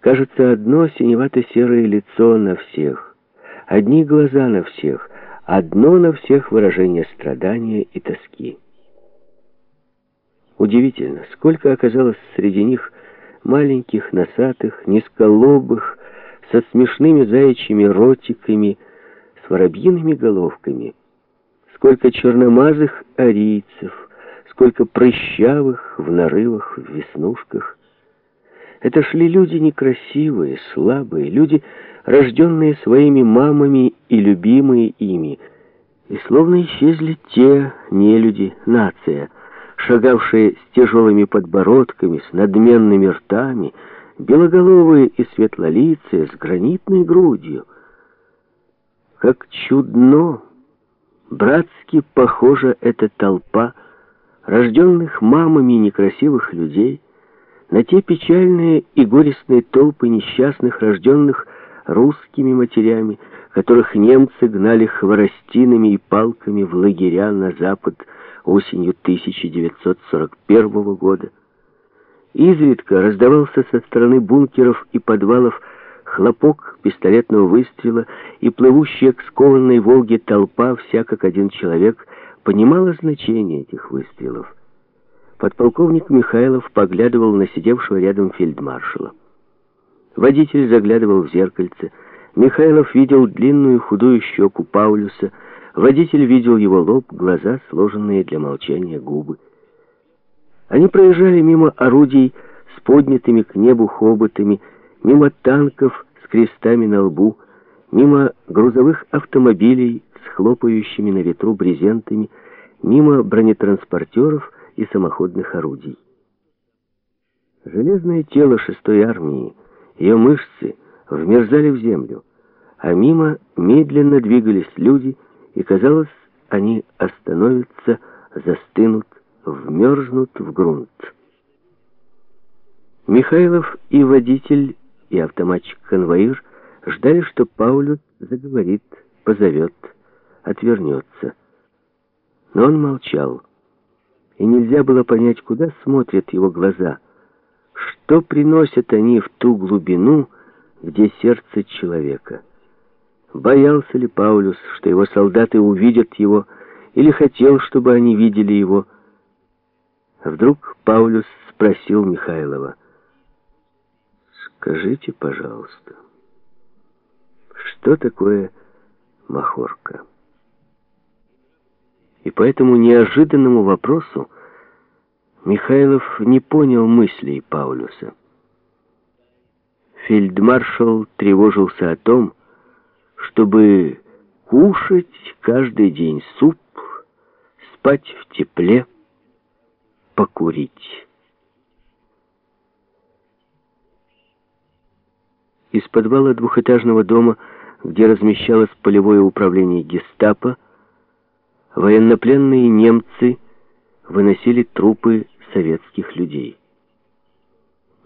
Кажется, одно синевато-серое лицо на всех, одни глаза на всех, одно на всех выражение страдания и тоски. Удивительно, сколько оказалось среди них маленьких, носатых, низколобых, со смешными заячьими ротиками, с воробьиными головками. Сколько черномазых арийцев, сколько прыщавых в нарывах, в веснушках. Это шли люди некрасивые, слабые, люди, рожденные своими мамами и любимые ими. И словно исчезли те нелюди, нация, шагавшие с тяжелыми подбородками, с надменными ртами, белоголовые и светлолицые, с гранитной грудью. Как чудно, братски похожа эта толпа рожденных мамами некрасивых людей, на те печальные и горестные толпы несчастных, рожденных русскими матерями, которых немцы гнали хворостинами и палками в лагеря на запад осенью 1941 года. Изредка раздавался со стороны бункеров и подвалов хлопок пистолетного выстрела, и плывущая к скованной Волге толпа, вся как один человек, понимала значение этих выстрелов. Подполковник Михайлов поглядывал на сидевшего рядом фельдмаршала. Водитель заглядывал в зеркальце. Михайлов видел длинную худую щеку Паулюса. Водитель видел его лоб, глаза, сложенные для молчания губы. Они проезжали мимо орудий с поднятыми к небу хоботами, мимо танков с крестами на лбу, мимо грузовых автомобилей с хлопающими на ветру брезентами, мимо бронетранспортеров и самоходных орудий. Железное тело шестой армии, ее мышцы вмерзали в землю, а мимо медленно двигались люди, и, казалось, они остановятся, застынут, вмерзнут в грунт. Михайлов и водитель, и автоматчик-конвоир ждали, что Паулюс заговорит, позовет, отвернется. Но он молчал и нельзя было понять, куда смотрят его глаза. Что приносят они в ту глубину, где сердце человека? Боялся ли Паулюс, что его солдаты увидят его, или хотел, чтобы они видели его? Вдруг Паулюс спросил Михайлова, «Скажите, пожалуйста, что такое махорка?» И по этому неожиданному вопросу Михайлов не понял мыслей Паулюса. Фельдмаршал тревожился о том, чтобы кушать каждый день суп, спать в тепле, покурить. Из подвала двухэтажного дома, где размещалось полевое управление гестапо, военнопленные немцы выносили трупы советских людей.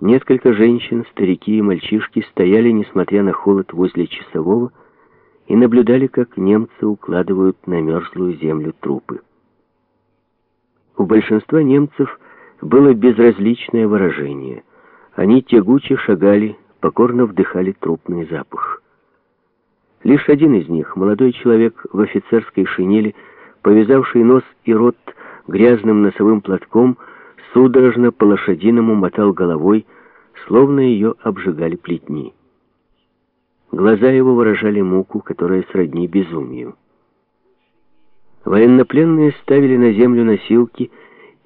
Несколько женщин, старики и мальчишки стояли, несмотря на холод, возле часового и наблюдали, как немцы укладывают на мерзлую землю трупы. У большинства немцев было безразличное выражение. Они тягуче шагали, покорно вдыхали трупный запах. Лишь один из них, молодой человек в офицерской шинели, повязавший нос и рот грязным носовым платком, судорожно по-лошадиному мотал головой, словно ее обжигали плетни. Глаза его выражали муку, которая сродни безумию. Военнопленные ставили на землю носилки,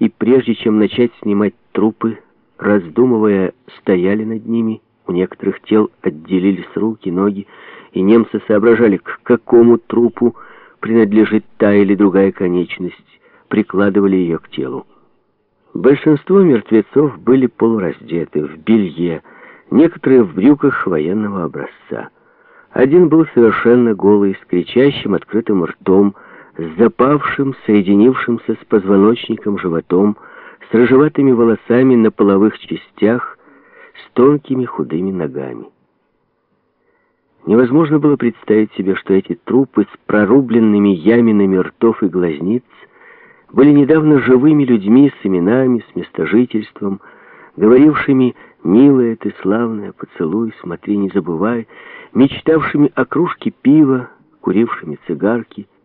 и прежде чем начать снимать трупы, раздумывая, стояли над ними, у некоторых тел отделились руки, ноги, и немцы соображали, к какому трупу принадлежит та или другая конечность, прикладывали ее к телу. Большинство мертвецов были полураздеты, в белье, некоторые в брюках военного образца. Один был совершенно голый, с кричащим открытым ртом, с запавшим, соединившимся с позвоночником животом, с рыжеватыми волосами на половых частях, с тонкими худыми ногами. Невозможно было представить себе, что эти трупы с прорубленными яминами ртов и глазниц были недавно живыми людьми с именами, с местожительством, говорившими Милая ты, славная, поцелуй, смотри, не забывай, мечтавшими о кружке пива, курившими цигарки —